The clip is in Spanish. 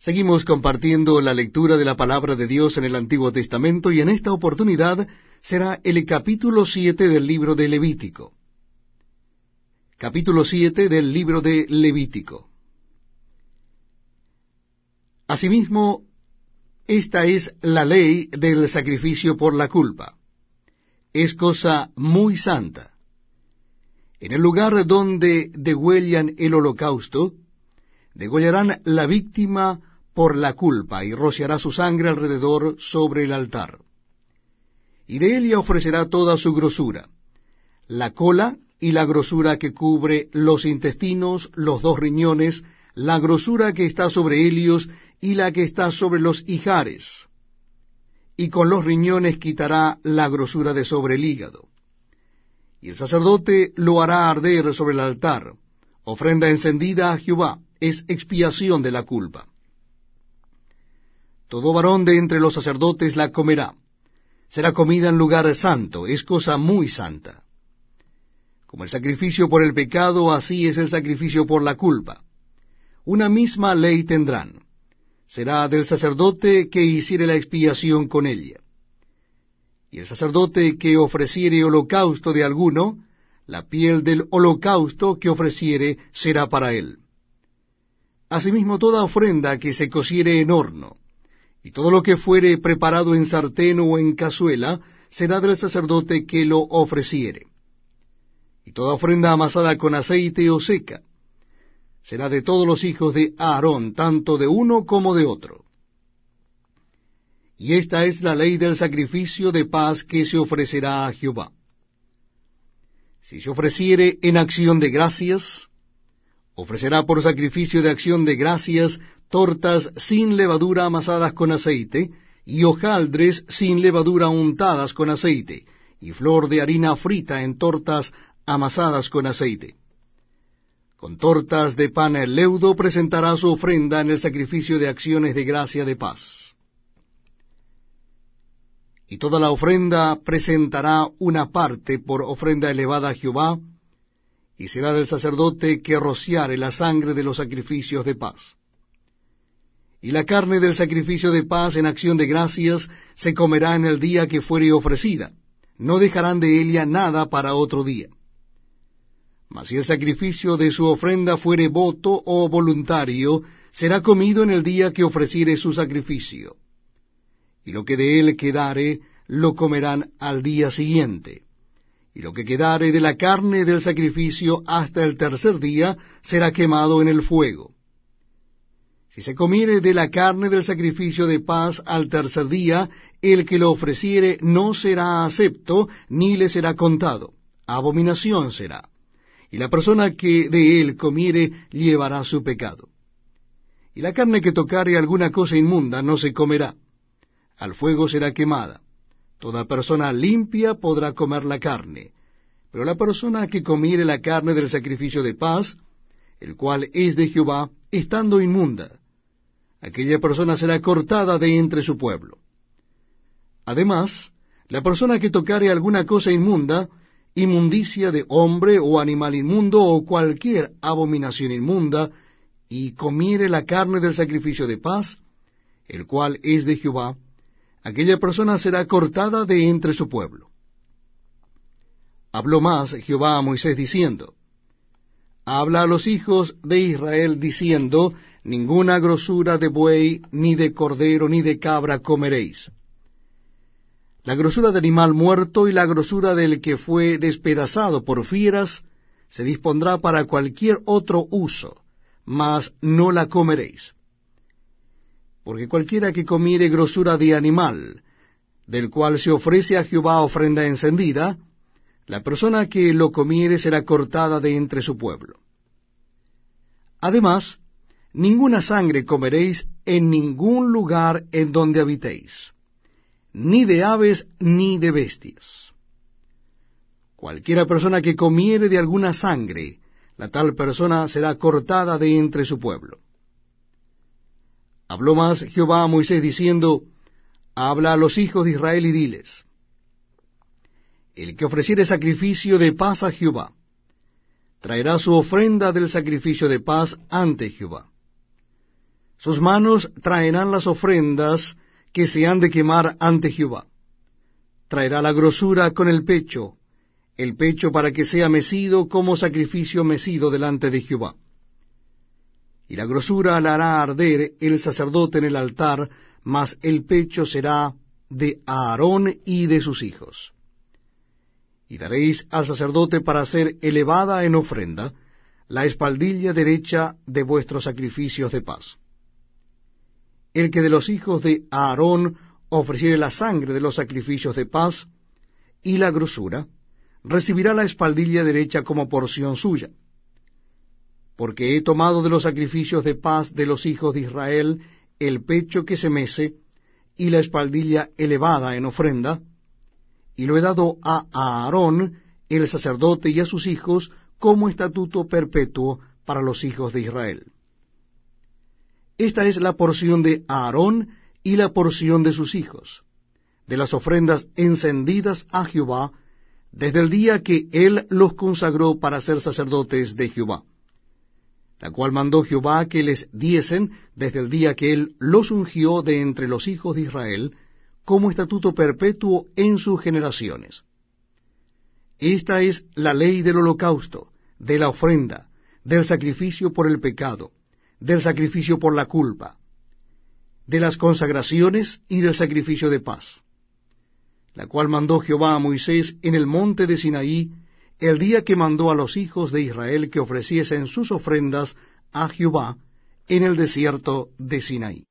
Seguimos compartiendo la lectura de la palabra de Dios en el Antiguo Testamento y en esta oportunidad será el capítulo siete del libro de Levítico. Capítulo siete del libro de Levítico. Asimismo, esta es la ley del sacrificio por la culpa. Es cosa muy santa. En el lugar donde degüellan el holocausto, degollarán la víctima por la culpa y rociará su sangre alrededor sobre el altar. Y de ella ofrecerá toda su grosura, la cola y la grosura que cubre los intestinos, los dos riñones, la grosura que está sobre ellos y la que está sobre los hijares. Y con los riñones quitará la grosura de sobre el hígado. Y el sacerdote lo hará arder sobre el altar, ofrenda encendida a Jehová, es expiación de la culpa. Todo varón de entre los sacerdotes la comerá. Será comida en lugar santo, es cosa muy santa. Como el sacrificio por el pecado, así es el sacrificio por la culpa. Una misma ley tendrán. Será del sacerdote que hiciere la expiación con ella. Y el sacerdote que ofreciere holocausto de alguno, la piel del holocausto que ofreciere será para él. Asimismo toda ofrenda que se cociere en horno, y todo lo que fuere preparado en sartén o en cazuela, será del sacerdote que lo ofreciere. Y toda ofrenda amasada con aceite o seca, será de todos los hijos de Aarón, tanto de uno como de otro. Y esta es la ley del sacrificio de paz que se ofrecerá a Jehová. Si se ofreciere en acción de gracias, ofrecerá por sacrificio de acción de gracias tortas sin levadura amasadas con aceite, y hojaldres sin levadura untadas con aceite, y flor de harina frita en tortas amasadas con aceite. Con tortas de pan el leudo presentará su ofrenda en el sacrificio de acciones de gracia de paz. Y toda la ofrenda presentará una parte por ofrenda elevada a Jehová, y será del sacerdote que rociare la sangre de los sacrificios de paz y la carne del sacrificio de paz en acción de gracias se comerá en el día que fuere ofrecida. No dejarán de ella nada para otro día. Mas si el sacrificio de su ofrenda fuere voto o voluntario, será comido en el día que ofreciere su sacrificio. Y lo que de él quedare, lo comerán al día siguiente. Y lo que quedare de la carne del sacrificio hasta el tercer día, será quemado en el fuego si se comiere de la carne del sacrificio de paz al tercer día, el que lo ofreciere no será acepto, ni le será contado. Abominación será. Y la persona que de él comiere llevará su pecado. Y la carne que tocare alguna cosa inmunda no se comerá. Al fuego será quemada. Toda persona limpia podrá comer la carne. Pero la persona que comiere la carne del sacrificio de paz, el cual es de Jehová, estando inmunda, aquella persona será cortada de entre su pueblo. Además, la persona que tocare alguna cosa inmunda, inmundicia de hombre o animal inmundo o cualquier abominación inmunda, y comiere la carne del sacrificio de paz, el cual es de Jehová, aquella persona será cortada de entre su pueblo. Habló más Jehová a Moisés diciendo, Habla a los hijos de Israel diciendo, ninguna grosura de buey, ni de cordero, ni de cabra comeréis. La grosura de animal muerto y la grosura del que fue despedazado por fieras se dispondrá para cualquier otro uso, mas no la comeréis. Porque cualquiera que comiere grosura de animal, del cual se ofrece a Jehová ofrenda encendida, la persona que lo comiere será cortada de entre su pueblo. Además, ninguna sangre comeréis en ningún lugar en donde habitéis, ni de aves ni de bestias. Cualquiera persona que comiere de alguna sangre, la tal persona será cortada de entre su pueblo. Habló más Jehová a Moisés diciendo, Habla a los hijos de Israel y diles, El que ofreciere sacrificio de paz a Jehová, traerá su ofrenda del sacrificio de paz ante Jehová Sus manos traerán las ofrendas que se han de quemar ante Jehová. Traerá la grosura con el pecho, el pecho para que sea mecido como sacrificio mecido delante de Jehová. Y la grosura la hará arder el sacerdote en el altar, mas el pecho será de Aarón y de sus hijos. Y daréis al sacerdote para ser elevada en ofrenda la espaldilla derecha de vuestros sacrificios de paz. El que de los hijos de Aarón ofreciere la sangre de los sacrificios de paz y la grosura, recibirá la espaldilla derecha como porción suya. Porque he tomado de los sacrificios de paz de los hijos de Israel el pecho que se mece y la espaldilla elevada en ofrenda, y lo he dado a Aarón, el sacerdote, y a sus hijos, como estatuto perpetuo para los hijos de Israel. Esta es la porción de Aarón y la porción de sus hijos, de las ofrendas encendidas a Jehová, desde el día que él los consagró para ser sacerdotes de Jehová, la cual mandó Jehová que les diesen desde el día que él los ungió de entre los hijos de Israel, como estatuto perpetuo en sus generaciones. Esta es la ley del holocausto, de la ofrenda, del sacrificio por el pecado, del sacrificio por la culpa, de las consagraciones y del sacrificio de paz la cual mandó Jehová a Moisés en el monte de Sinaí, el día que mandó a los hijos de Israel que ofreciesen sus ofrendas a Jehová en el desierto de Sinaí.